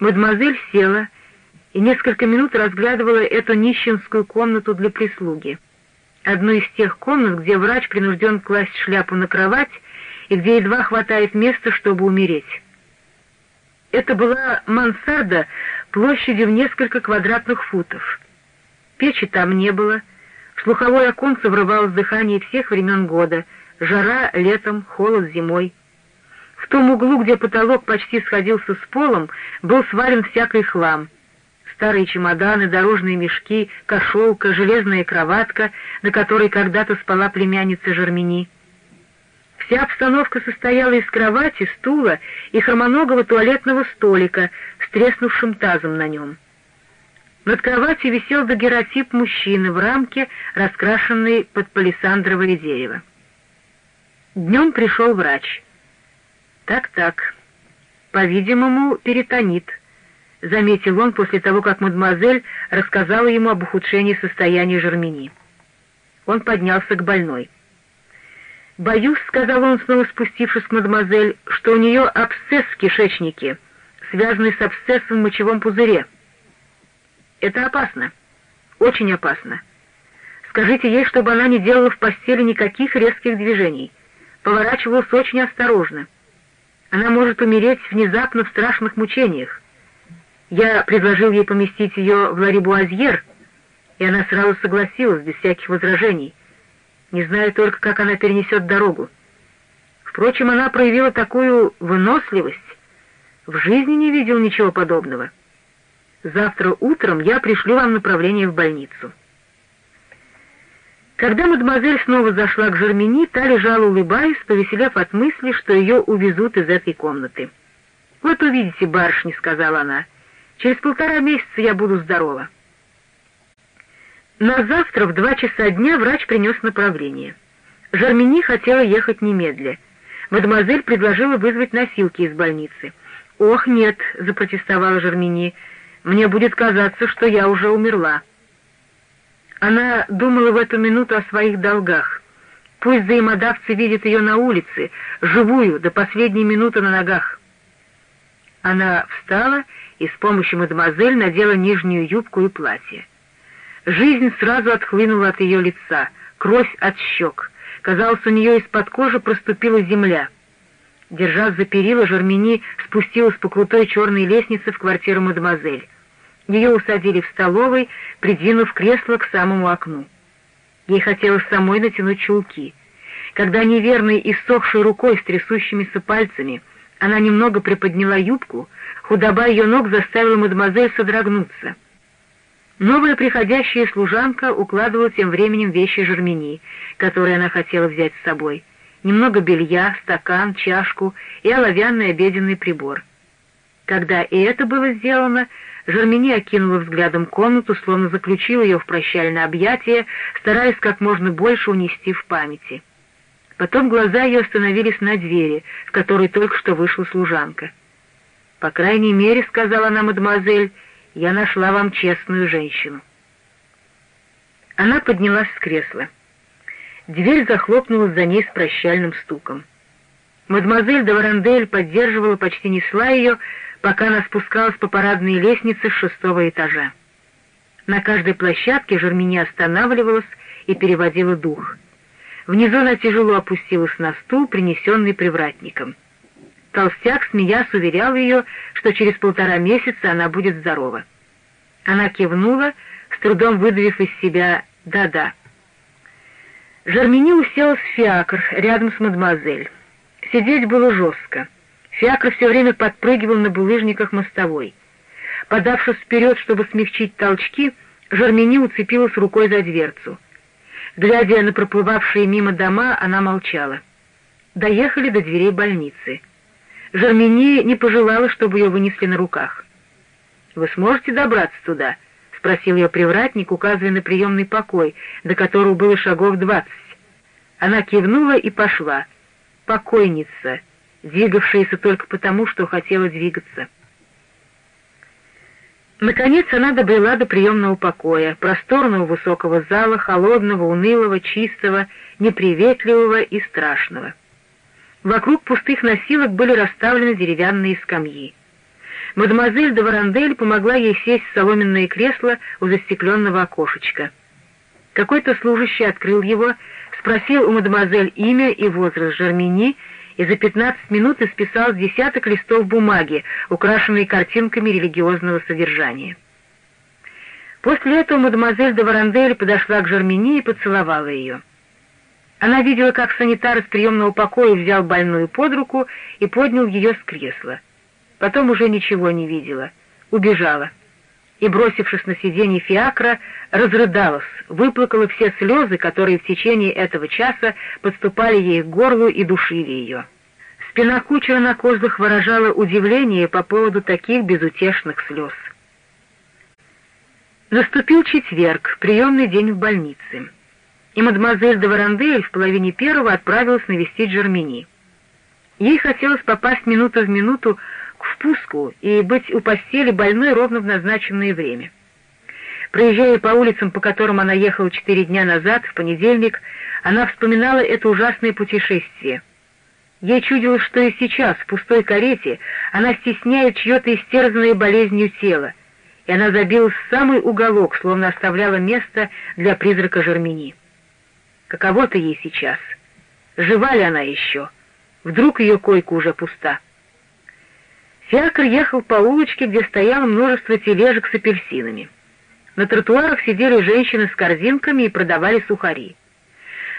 Мадемуазель села и несколько минут разглядывала эту нищенскую комнату для прислуги. Одну из тех комнат, где врач принужден класть шляпу на кровать и где едва хватает места, чтобы умереть. Это была мансарда площадью в несколько квадратных футов. Печи там не было, в слуховое оконце врывалось дыхание всех времен года, жара летом, холод зимой. В том углу, где потолок почти сходился с полом, был свален всякий хлам. Старые чемоданы, дорожные мешки, кошелка, железная кроватка, на которой когда-то спала племянница Жермени. Вся обстановка состояла из кровати, стула и хромоногого туалетного столика с треснувшим тазом на нем. Над кроватью висел дагеротип мужчины в рамке, раскрашенной под палисандровое дерево. Днем пришел врач. «Так-так, по-видимому, перитонит», — заметил он после того, как мадемуазель рассказала ему об ухудшении состояния Жермени. Он поднялся к больной. «Боюсь», — сказал он, снова спустившись к мадемуазель, — «что у нее абсцесс в кишечнике, связанный с абсцессом в мочевом пузыре». «Это опасно, очень опасно. Скажите ей, чтобы она не делала в постели никаких резких движений, поворачивалась очень осторожно». Она может умереть внезапно в страшных мучениях. Я предложил ей поместить ее в Ларибуазьер, и она сразу согласилась, без всяких возражений. Не знаю только, как она перенесет дорогу. Впрочем, она проявила такую выносливость. В жизни не видел ничего подобного. Завтра утром я пришлю вам направление в больницу. Когда мадемуазель снова зашла к Жермени, та лежала, улыбаясь, повеселев от мысли, что ее увезут из этой комнаты. «Вот увидите, барышни», — сказала она, — «через полтора месяца я буду здорова». На завтра в два часа дня врач принес направление. Жермени хотела ехать немедля. Мадемуазель предложила вызвать носилки из больницы. «Ох, нет», — запротестовала Жермени, — «мне будет казаться, что я уже умерла». Она думала в эту минуту о своих долгах. Пусть взаимодавцы видят ее на улице, живую, до последней минуты на ногах. Она встала и с помощью мадемуазель надела нижнюю юбку и платье. Жизнь сразу отхлынула от ее лица, кровь от щек. Казалось, у нее из-под кожи проступила земля. Держась за перила, Жермени спустилась по крутой черной лестнице в квартиру мадемуазель. Ее усадили в столовой, придвинув кресло к самому окну. Ей хотелось самой натянуть чулки. Когда неверной и сохшей рукой с трясущимися пальцами она немного приподняла юбку, худоба ее ног заставила мадемуазель содрогнуться. Новая приходящая служанка укладывала тем временем вещи Жермени, которые она хотела взять с собой. Немного белья, стакан, чашку и оловянный обеденный прибор. Когда и это было сделано, Жермени окинула взглядом комнату, словно заключила ее в прощальное объятие, стараясь как можно больше унести в памяти. Потом глаза ее остановились на двери, в которой только что вышла служанка. «По крайней мере, — сказала она, мадемуазель, — я нашла вам честную женщину». Она поднялась с кресла. Дверь захлопнулась за ней с прощальным стуком. Мадемуазель де Варандель поддерживала, почти несла ее, пока она спускалась по парадной лестнице с шестого этажа. На каждой площадке Жермени останавливалась и переводила дух. Внизу она тяжело опустилась на стул, принесенный привратником. Толстяк, смеясь, уверял ее, что через полтора месяца она будет здорова. Она кивнула, с трудом выдавив из себя «да-да». Жермени уселась в фиакр рядом с мадемуазель. Сидеть было жестко. Фиакр все время подпрыгивал на булыжниках мостовой. Подавшись вперед, чтобы смягчить толчки, Жермени уцепилась рукой за дверцу. Глядя на проплывавшие мимо дома, она молчала. Доехали до дверей больницы. Жермени не пожелала, чтобы ее вынесли на руках. «Вы сможете добраться туда?» — спросил ее привратник, указывая на приемный покой, до которого было шагов двадцать. Она кивнула и пошла. «Покойница!» Двигавшаяся только потому, что хотела двигаться. Наконец она добрела до приемного покоя, просторного высокого зала, холодного, унылого, чистого, неприветливого и страшного. Вокруг пустых носилок были расставлены деревянные скамьи. Мадемуазель де Варандель помогла ей сесть в соломенное кресло у застекленного окошечка. Какой-то служащий открыл его, спросил у мадемуазель имя и возраст Жермени и за пятнадцать минут исписал десяток листов бумаги, украшенные картинками религиозного содержания. После этого мадемуазель де Варандель подошла к Жермени и поцеловала ее. Она видела, как санитар из приемного покоя взял больную под руку и поднял ее с кресла. Потом уже ничего не видела, убежала. И, бросившись на сиденье фиакра, разрыдалась, выплакала все слезы, которые в течение этого часа подступали ей к горлу и душили ее. Спина кучера на козлах выражала удивление по поводу таких безутешных слез. Наступил четверг, приемный день в больнице, и мадемуазель де Варандель в половине первого отправилась навестить Жермени. Ей хотелось попасть минуту в минуту к впуску и быть у постели больной ровно в назначенное время. Проезжая по улицам, по которым она ехала четыре дня назад, в понедельник, она вспоминала это ужасное путешествие. Ей чудилось, что и сейчас, в пустой карете, она стесняет чье-то истерзанное болезнью тело, и она забилась в самый уголок, словно оставляла место для призрака Жермени. Каково-то ей сейчас? Жива ли она еще? Вдруг ее койка уже пуста? Фиакр ехал по улочке, где стояло множество тележек с апельсинами. На тротуарах сидели женщины с корзинками и продавали сухари.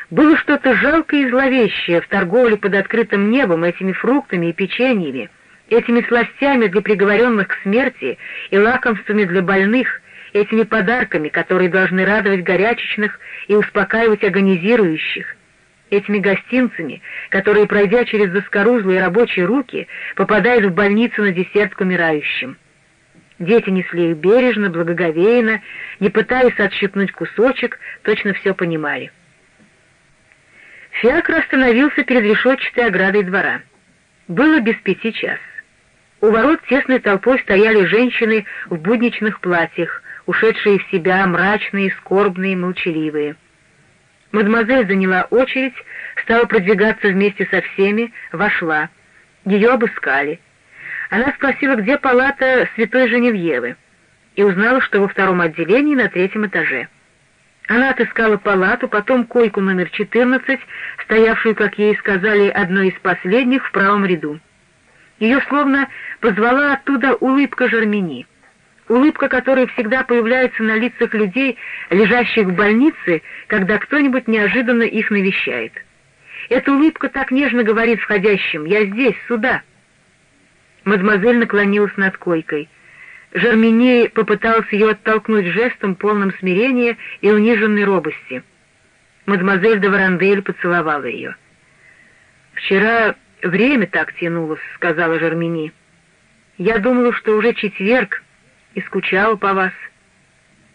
Было что-то жалкое и зловещее в торговле под открытым небом этими фруктами и печеньями, этими сластями для приговоренных к смерти и лакомствами для больных, этими подарками, которые должны радовать горячечных и успокаивать агонизирующих, этими гостинцами, которые, пройдя через заскорузлые рабочие руки, попадают в больницу на десерт к умирающим. Дети несли их бережно, благоговейно, не пытаясь отщипнуть кусочек, точно все понимали. Фиакр остановился перед решетчатой оградой двора. Было без пяти час. У ворот тесной толпой стояли женщины в будничных платьях, ушедшие в себя, мрачные, скорбные, молчаливые. Мадемуазель заняла очередь, стала продвигаться вместе со всеми, вошла. Ее обыскали. Она спросила, где палата святой Женевьевы, и узнала, что во втором отделении на третьем этаже. Она отыскала палату, потом койку номер 14, стоявшую, как ей сказали, одной из последних в правом ряду. Ее словно позвала оттуда улыбка Жермени улыбка которой всегда появляется на лицах людей, лежащих в больнице, когда кто-нибудь неожиданно их навещает. Эта улыбка так нежно говорит входящим «Я здесь, сюда». Мадемуазель наклонилась над койкой. Жермени попытался ее оттолкнуть жестом, полным смирения и униженной робости. Мадемуазель де Варандель поцеловала ее. «Вчера время так тянулось», — сказала Жермени. «Я думала, что уже четверг, и скучала по вас.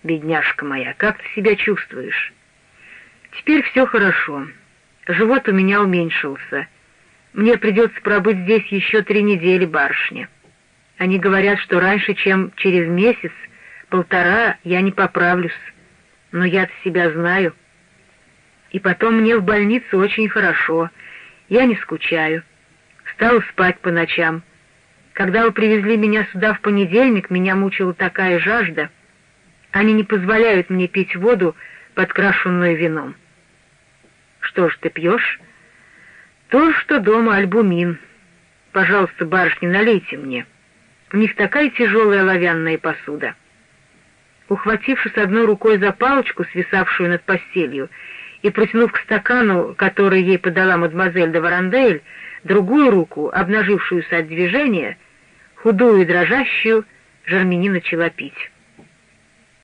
Бедняжка моя, как ты себя чувствуешь? Теперь все хорошо. Живот у меня уменьшился. Мне придется пробыть здесь еще три недели, барышня. Они говорят, что раньше, чем через месяц, полтора, я не поправлюсь. Но я-то себя знаю. И потом мне в больнице очень хорошо. Я не скучаю. Стала спать по ночам. Когда вы привезли меня сюда в понедельник, меня мучила такая жажда. Они не позволяют мне пить воду, подкрашенную вином. Что ж ты пьешь? То, что дома альбумин. Пожалуйста, барышни, налейте мне. У них такая тяжелая оловянная посуда. Ухватившись одной рукой за палочку, свисавшую над постелью, и протянув к стакану, который ей подала мадемуазель де Варандель, другую руку, обнажившуюся от движения, худую и дрожащую, Жармини начала пить.